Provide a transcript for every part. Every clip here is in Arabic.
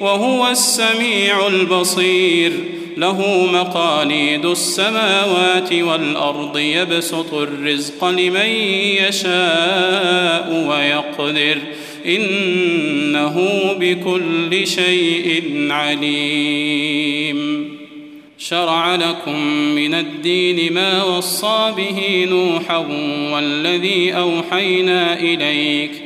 وهو السميع البصير. له مقاليد السماوات والأرض يبسط الرزق لمن يشاء ويقدر. إنه بكل شيء عليم. شرع لكم من الدين ما وصى به نوحا والذي أوحينا إليك.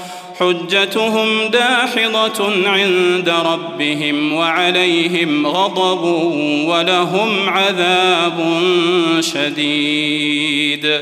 حجتهم داحضة عند ربهم وعليهم غضب ولهم عذاب شديد.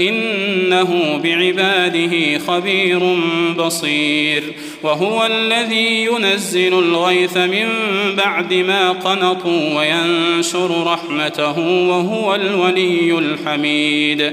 إنه بعباده خبير بصير. وهو الذي ينزل الغيث من بعد ما قنطوا وينشر رحمته وهو الولي الحميد.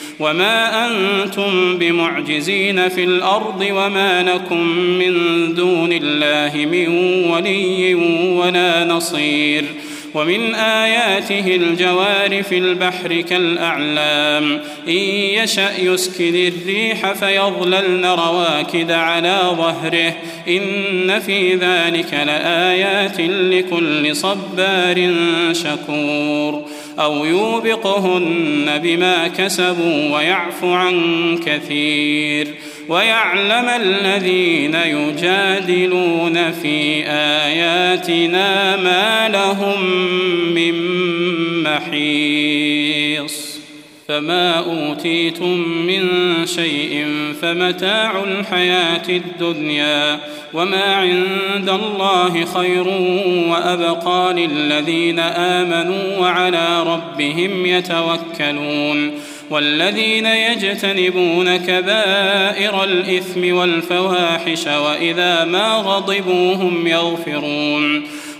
وما أنتم بمعجزين في الأرض وما لكم من دون الله من ولي ولا نصير ومن آياته الجوار في البحر كالأعلام إن يشأ يسكن الريح فيظللن رواكد على ظهره إن في ذلك لآيات لكل صبار شكور أو يوبقهن بما كسبوا ويعفو عن كثير ويعلم الذين يجادلون في آياتنا ما لهم من محيص فما أوتيتم من شيء فمتاع الحياة الدنيا وما عند الله خير وأبقى للذين آمنوا وعلى ربهم يتوكلون والذين يجتنبون كبائر الإثم والفواحش وإذا ما غضبوا هم يغفرون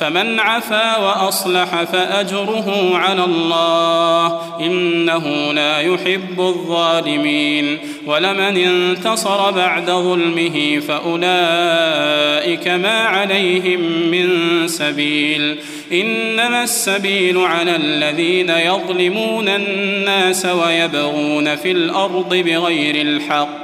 فمن عفا وأصلح فأجره على الله إنه لا يحب الظالمين ولمن انتصر بعد ظلمه فأولئك ما عليهم من سبيل إنما السبيل على الذين يظلمون الناس ويبغون في الأرض بغير الحق